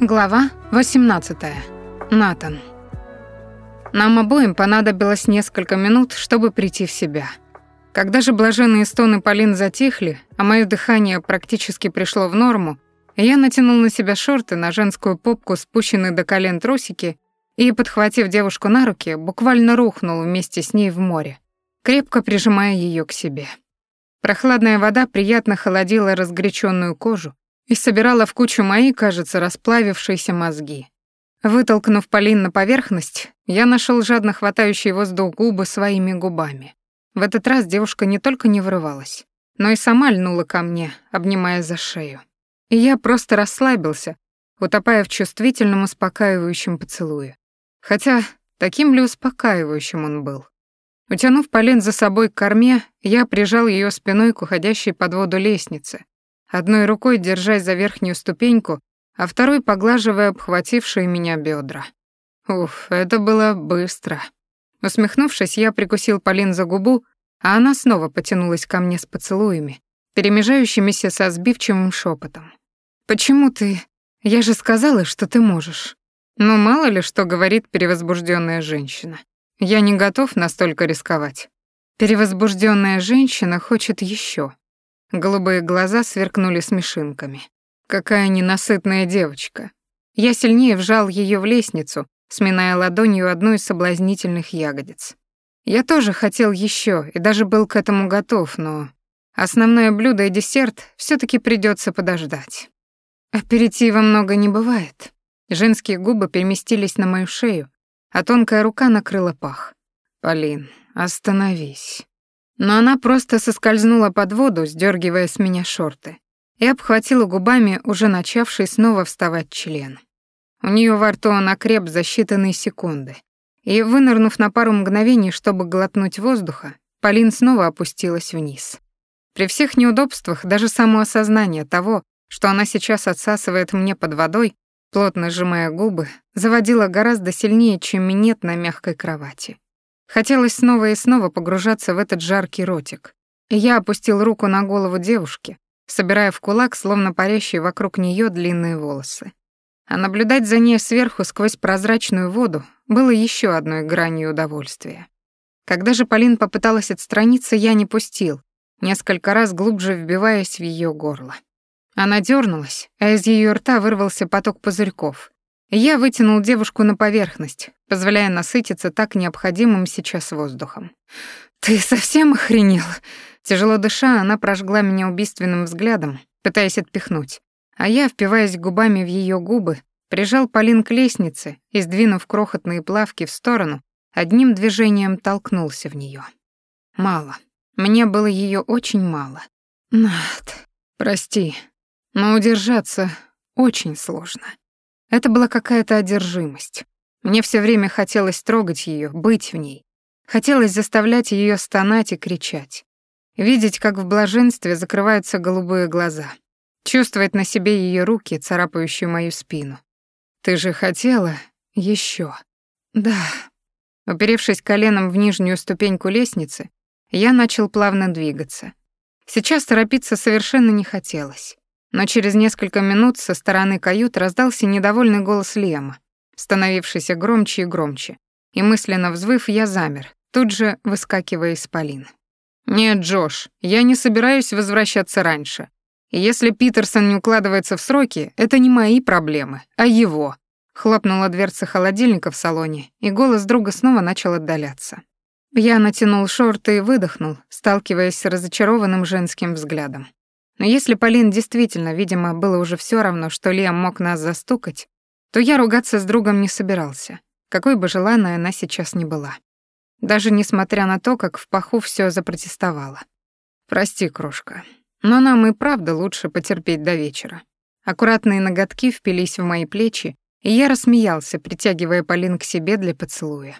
Глава 18. Натан. Нам обоим понадобилось несколько минут, чтобы прийти в себя. Когда же блаженные стоны Полин затихли, а мое дыхание практически пришло в норму, я натянул на себя шорты, на женскую попку спущенные до колен трусики и, подхватив девушку на руки, буквально рухнул вместе с ней в море, крепко прижимая ее к себе. Прохладная вода приятно холодила разгоряченную кожу, и собирала в кучу мои, кажется, расплавившиеся мозги. Вытолкнув Полин на поверхность, я нашел жадно хватающий воздух губы своими губами. В этот раз девушка не только не вырывалась, но и сама льнула ко мне, обнимая за шею. И я просто расслабился, утопая в чувствительном успокаивающем поцелуе. Хотя таким ли успокаивающим он был? Утянув Полин за собой к корме, я прижал ее спиной к уходящей под воду лестнице, одной рукой держась за верхнюю ступеньку, а второй поглаживая обхватившие меня бедра. Уф, это было быстро. Усмехнувшись, я прикусил Полин за губу, а она снова потянулась ко мне с поцелуями, перемежающимися со сбивчивым шепотом. «Почему ты? Я же сказала, что ты можешь». Но мало ли что говорит перевозбужденная женщина. Я не готов настолько рисковать. Перевозбужденная женщина хочет еще. Голубые глаза сверкнули смешинками. Какая ненасытная девочка. Я сильнее вжал ее в лестницу, сминая ладонью одну из соблазнительных ягодиц. Я тоже хотел еще и даже был к этому готов, но основное блюдо и десерт все таки придется подождать. Аперитива много не бывает. Женские губы переместились на мою шею, а тонкая рука накрыла пах. «Полин, остановись». Но она просто соскользнула под воду, сдергивая с меня шорты, и обхватила губами уже начавший снова вставать член. У нее во рту он окреп за считанные секунды. И, вынырнув на пару мгновений, чтобы глотнуть воздуха, Полин снова опустилась вниз. При всех неудобствах даже само осознание того, что она сейчас отсасывает мне под водой, плотно сжимая губы, заводило гораздо сильнее, чем минет на мягкой кровати. Хотелось снова и снова погружаться в этот жаркий ротик. Я опустил руку на голову девушки, собирая в кулак, словно парящие вокруг нее длинные волосы. А наблюдать за ней сверху сквозь прозрачную воду было еще одной гранью удовольствия. Когда же Полин попыталась отстраниться, я не пустил, несколько раз глубже вбиваясь в ее горло. Она дернулась, а из ее рта вырвался поток пузырьков, я вытянул девушку на поверхность, позволяя насытиться так необходимым сейчас воздухом. «Ты совсем охренел?» Тяжело дыша, она прожгла меня убийственным взглядом, пытаясь отпихнуть. А я, впиваясь губами в ее губы, прижал Полин к лестнице и, сдвинув крохотные плавки в сторону, одним движением толкнулся в нее. Мало. Мне было ее очень мало. Над, прости, но удержаться очень сложно. Это была какая-то одержимость. Мне все время хотелось трогать ее, быть в ней. Хотелось заставлять ее стонать и кричать. Видеть, как в блаженстве закрываются голубые глаза. Чувствовать на себе ее руки, царапающие мою спину. «Ты же хотела еще. «Да». Уперевшись коленом в нижнюю ступеньку лестницы, я начал плавно двигаться. Сейчас торопиться совершенно не хотелось. Но через несколько минут со стороны кают раздался недовольный голос Лема, становившийся громче и громче. И мысленно взвыв, я замер, тут же выскакивая из Полин. «Нет, Джош, я не собираюсь возвращаться раньше. И если Питерсон не укладывается в сроки, это не мои проблемы, а его». Хлопнула дверца холодильника в салоне, и голос друга снова начал отдаляться. Я натянул шорты и выдохнул, сталкиваясь с разочарованным женским взглядом. Но если Полин действительно, видимо, было уже все равно, что Лиам мог нас застукать, то я ругаться с другом не собирался, какой бы желанной она сейчас ни была. Даже несмотря на то, как в паху все запротестовало. «Прости, крошка, но нам и правда лучше потерпеть до вечера». Аккуратные ноготки впились в мои плечи, и я рассмеялся, притягивая Полин к себе для поцелуя.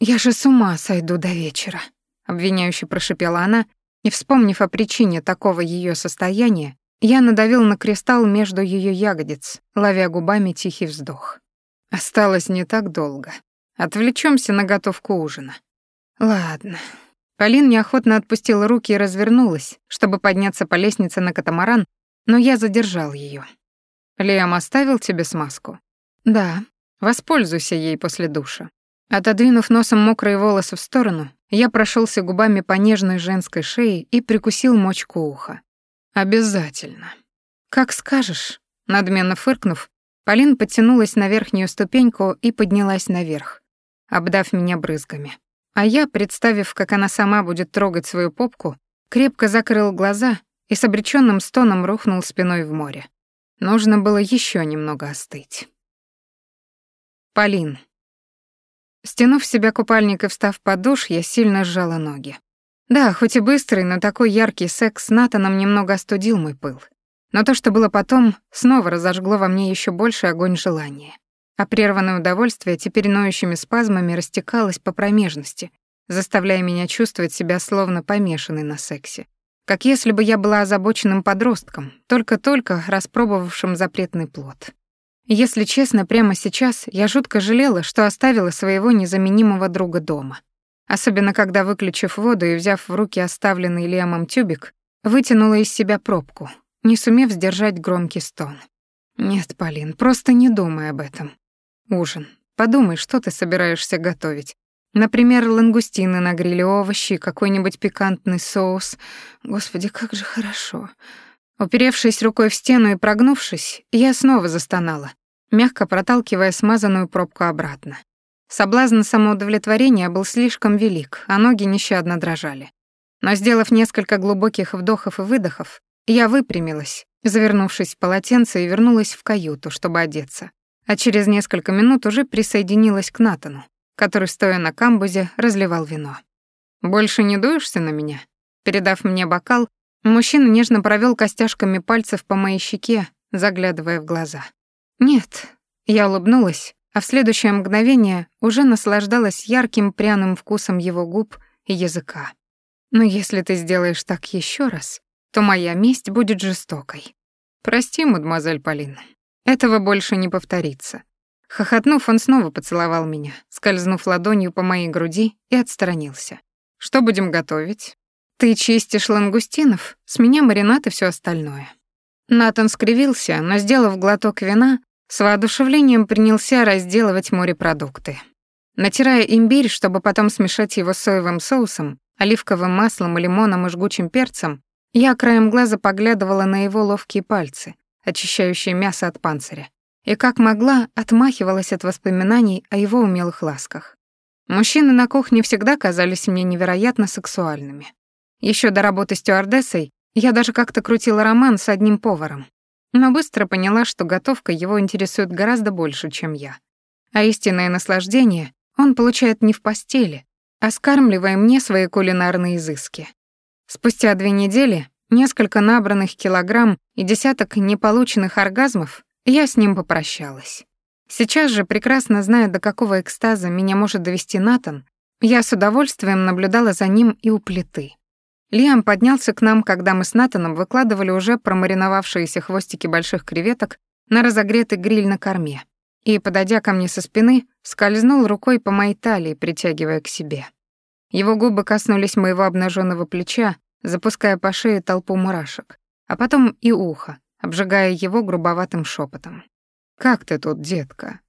«Я же с ума сойду до вечера», — обвиняюще прошипела она, и, вспомнив о причине такого ее состояния, я надавил на кристалл между ее ягодиц, ловя губами тихий вздох. Осталось не так долго. Отвлечемся на готовку ужина. Ладно. Полин неохотно отпустила руки и развернулась, чтобы подняться по лестнице на катамаран, но я задержал ее. Лиам оставил тебе смазку? Да. Воспользуйся ей после душа. Отодвинув носом мокрые волосы в сторону, я прошелся губами по нежной женской шее и прикусил мочку уха. Обязательно. Как скажешь. Надменно фыркнув, Полин подтянулась на верхнюю ступеньку и поднялась наверх, обдав меня брызгами. А я, представив, как она сама будет трогать свою попку, крепко закрыл глаза и с обречённым стоном рухнул спиной в море. Нужно было ещё немного остыть. Полин. Стянув себя купальник и встав под душ, я сильно сжала ноги. Да, хоть и быстрый, но такой яркий секс с Натаном немного остудил мой пыл. Но то, что было потом, снова разожгло во мне ещё больше огонь желания. А прерванное удовольствие теперь ноющими спазмами растекалось по промежности, заставляя меня чувствовать себя словно помешанной на сексе. Как если бы я была озабоченным подростком, только-только распробовавшим запретный плод. Если честно, прямо сейчас я жутко жалела, что оставила своего незаменимого друга дома. Особенно когда, выключив воду и взяв в руки оставленный Лемом тюбик, вытянула из себя пробку, не сумев сдержать громкий стон. «Нет, Полин, просто не думай об этом. Ужин. Подумай, что ты собираешься готовить. Например, лангустины на гриле, овощи, какой-нибудь пикантный соус. Господи, как же хорошо. Уперевшись рукой в стену и прогнувшись, я снова застонала, мягко проталкивая смазанную пробку обратно. Соблазн самоудовлетворения был слишком велик, а ноги нещадно дрожали. Но сделав несколько глубоких вдохов и выдохов, я выпрямилась, завернувшись в полотенце и вернулась в каюту, чтобы одеться. А через несколько минут уже присоединилась к Натану, который, стоя на камбузе, разливал вино. «Больше не дуешься на меня?» Передав мне бокал, Мужчина нежно провел костяшками пальцев по моей щеке, заглядывая в глаза. «Нет», — я улыбнулась, а в следующее мгновение уже наслаждалась ярким пряным вкусом его губ и языка. «Но если ты сделаешь так еще раз, то моя месть будет жестокой. Прости, мадемуазель Полина, этого больше не повторится». Хохотнув, он снова поцеловал меня, скользнув ладонью по моей груди и отстранился. «Что будем готовить?» «Ты чистишь лангустинов, с меня маринад и все остальное». Натан скривился, но, сделав глоток вина, с воодушевлением принялся разделывать морепродукты. Натирая имбирь, чтобы потом смешать его соевым соусом, оливковым маслом, лимоном и жгучим перцем, я краем глаза поглядывала на его ловкие пальцы, очищающие мясо от панциря, и как могла, отмахивалась от воспоминаний о его умелых ласках. Мужчины на кухне всегда казались мне невероятно сексуальными. Еще до работы стюардессой я даже как-то крутила роман с одним поваром, но быстро поняла, что готовка его интересует гораздо больше, чем я. А истинное наслаждение он получает не в постели, а скармливая мне свои кулинарные изыски. Спустя две недели, несколько набранных килограмм и десяток неполученных оргазмов, я с ним попрощалась. Сейчас же, прекрасно зная, до какого экстаза меня может довести Натан, я с удовольствием наблюдала за ним и у плиты. Лиам поднялся к нам, когда мы с Натаном выкладывали уже промариновавшиеся хвостики больших креветок на разогретый гриль на корме. И, подойдя ко мне со спины, скользнул рукой по моей талии, притягивая к себе. Его губы коснулись моего обнаженного плеча, запуская по шее толпу мурашек, а потом и ухо, обжигая его грубоватым шепотом. «Как ты тут, детка?»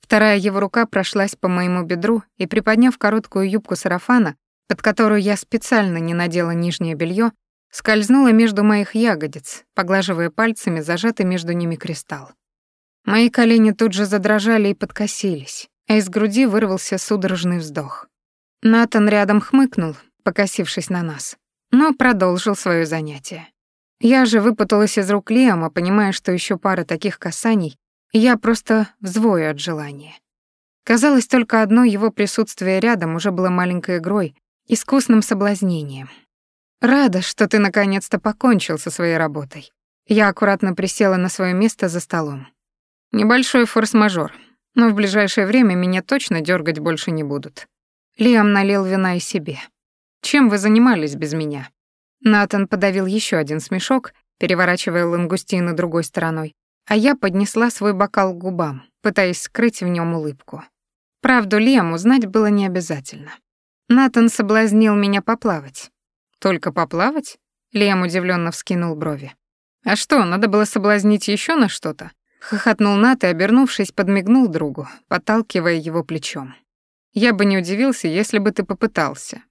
Вторая его рука прошлась по моему бедру и, приподняв короткую юбку сарафана, под которую я специально не надела нижнее белье, скользнула между моих ягодиц, поглаживая пальцами зажатый между ними кристалл. Мои колени тут же задрожали и подкосились, а из груди вырвался судорожный вздох. Натан рядом хмыкнул, покосившись на нас, но продолжил свое занятие. Я же выпуталась из рук Лиама, понимая, что еще пара таких касаний, и я просто взвою от желания. Казалось, только одно его присутствие рядом уже было маленькой игрой, искусным соблазнением. Рада, что ты наконец-то покончил со своей работой. Я аккуратно присела на свое место за столом. Небольшой форс-мажор, но в ближайшее время меня точно дергать больше не будут. Лиам налил вина и себе. Чем вы занимались без меня? Натан подавил еще один смешок, переворачивая лангустины другой стороной, а я поднесла свой бокал к губам, пытаясь скрыть в нем улыбку. Правду Лиаму знать было не обязательно. Натан соблазнил меня поплавать. Только поплавать? Лем удивленно вскинул брови. А что, надо было соблазнить еще на что-то? Хохотнул Нат и, обернувшись, подмигнул другу, подталкивая его плечом. «Я бы не удивился, если бы ты попытался».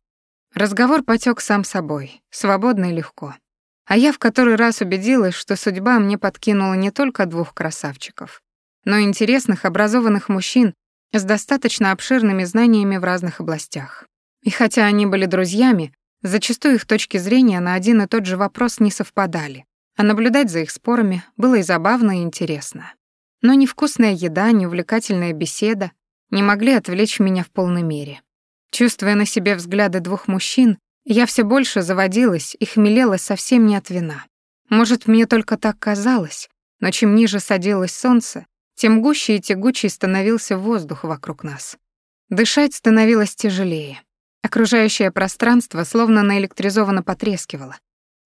Разговор потек сам собой, свободно и легко. А я в который раз убедилась, что судьба мне подкинула не только двух красавчиков, но и интересных, образованных мужчин с достаточно обширными знаниями в разных областях. И хотя они были друзьями, зачастую их точки зрения на один и тот же вопрос не совпадали а наблюдать за их спорами было и забавно, и интересно. Но ни вкусная еда, ни увлекательная беседа не могли отвлечь меня в полной мере. Чувствуя на себе взгляды двух мужчин, я все больше заводилась и хмелела совсем не от вина. Может, мне только так казалось, но чем ниже садилось солнце, тем гуще и тягучей становился воздух вокруг нас. Дышать становилось тяжелее. Окружающее пространство словно наэлектризованно потрескивало,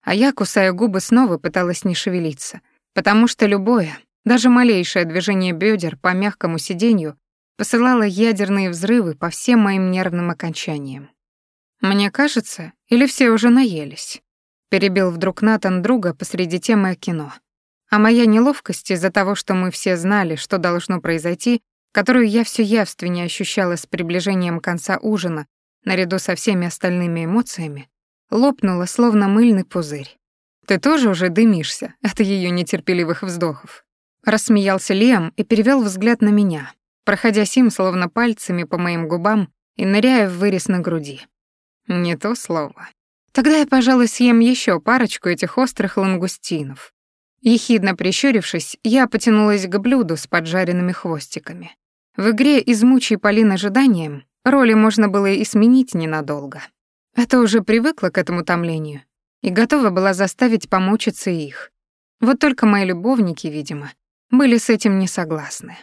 а я, кусая губы, снова пыталась не шевелиться, потому что любое, даже малейшее движение бедер по мягкому сиденью посылало ядерные взрывы по всем моим нервным окончаниям. «Мне кажется, или все уже наелись?» Перебил вдруг Натан друга посреди темы о кино. А моя неловкость из-за того, что мы все знали, что должно произойти, которую я все явственнее ощущала с приближением конца ужина, наряду со всеми остальными эмоциями, лопнула, словно мыльный пузырь. «Ты тоже уже дымишься от ее нетерпеливых вздохов?» Рассмеялся Лиам и перевел взгляд на меня, проходя сим словно пальцами по моим губам и ныряя в вырез на груди. «Не то слово. Тогда я, пожалуй, съем еще парочку этих острых лангустинов». Ехидно прищурившись, я потянулась к блюду с поджаренными хвостиками. В игре «Измучай Полин ожиданием» роли можно было и сменить ненадолго. Это уже привыкла к этому томлению и готова была заставить помучиться их. Вот только мои любовники, видимо, были с этим не согласны.